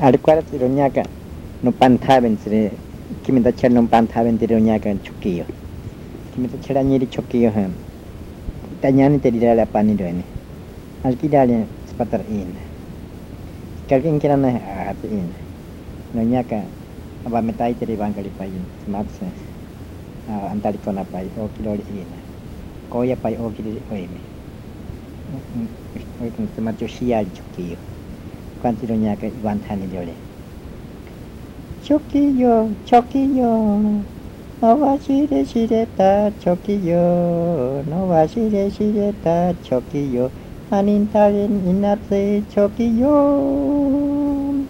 അടുക്കള തിരുഞ്ഞാക്കാൻ പന്താവിൻസിന് കിമിത ചെണ്ണും പന്താവൻ തിരുഞ്ഞാക്കാൻ ചുക്കിയോ കിമിത ചെടഞ്ഞിരി ചുക്കിയോ ഞാൻ തെരിരാളെ പന്നിരുവന് അൾക്കിരാളെ പത്ര ഈന്ന് ഞാൻ അപ്പൊ അമ്മ തായ് തെരി വാങ്ങി കളിപ്പായി മാത്സ അന്താടിക്കൊന്നപ്പായി ഓക്കിലോടി ചെയ്യുന്നു കോയപ്പായി ഓക്കിലി ഒയ്മേ മറ്റു ഷിയാൽ ചുക്കിയോ 关帝龙伢个一碗汤里头嘞。초끼요초끼요나와시레 시레다초끼요나와시레 시레다초끼요 아닌 다른 이나트초끼요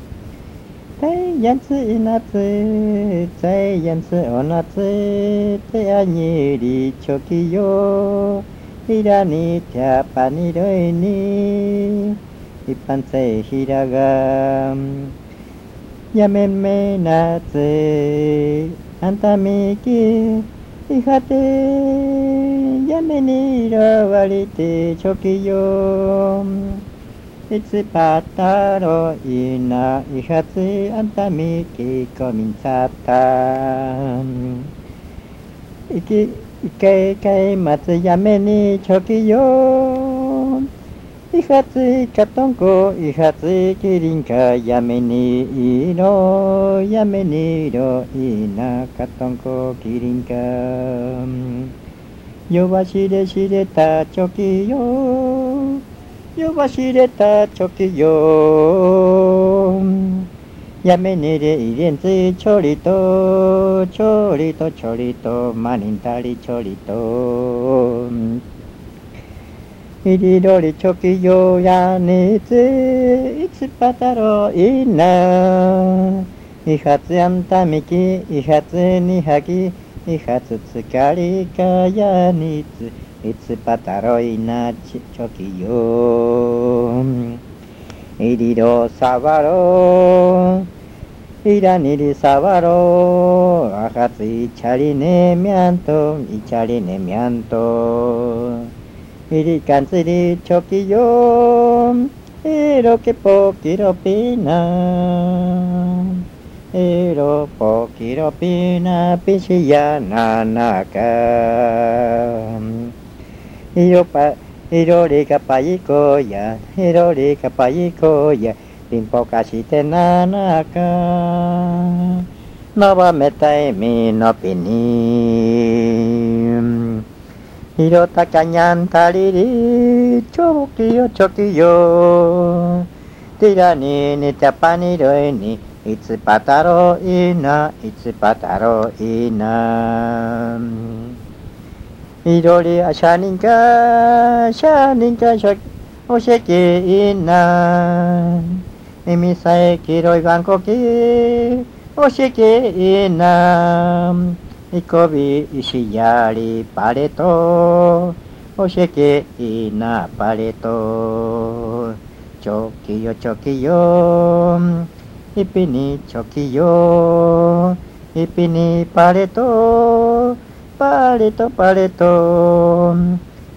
다연스이나트다연스오나트태아니리초끼요이라니타바니로이니 一般性ひらがやめめなつあんたみきいはてやめにいろわりてちょきよ。いつぱったろいないはつあんたみきこみんさった。いきいけいけいまつやめにちょきよ。いはついかとんこ、いはついきりんか、やめにいろ、やめにいろ、いなかとんこ、きりんか。弱しれしれたチョキよ、弱しれたチョキよ。やめにれいれんついちょりと、ちょりとちょりと、まにんたりちょりと。いりどりチョキぎょうやについつぱたろいな。いはつやんたみきいはつにはきいはつつかりかやについつぱたろいな。ちちょきぎいりどさわろう。いらにりさわろう。あはついちゃりねみゃんといちゃりねみゃんと 미리간쓰리 초기요 이렇게 뽑기로 비나 이로 뽑기로 비나 빛이야 나나가 이로빠 이로리가 빠이거야 이로리가 빠이거야 빈포까시대 나나가 너와 메타이미 너비니 ひろたかにゃんたりり、ちょきよちょきよ。ティラににたぱにろいに、いつぱたろいな、いつぱたろいな。いろりあしゃにんか、しゃにんかしょ、おしきいな。いみさえきろいばんこき、おしきいな。いこび石やりパレト。おしけいなパレト。チョキよチョキよ。いぴにチョキよ。いぴにパレト。パレトパレト。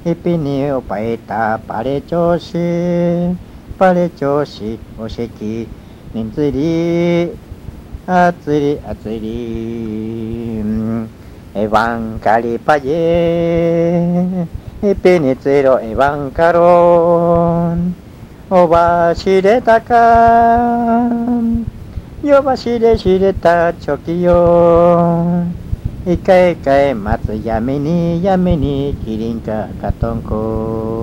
いぴにおぱえたパレチョシパレチョシおしきにつりあつり。あついり、あつい。り、エヴァンカリパイエ、イペニツイロ、エヴァンカロン、おばしれたか、よばしれしれたチョキよ、いかいかい、まつ。やめに、やめに、キリンカカトンコ。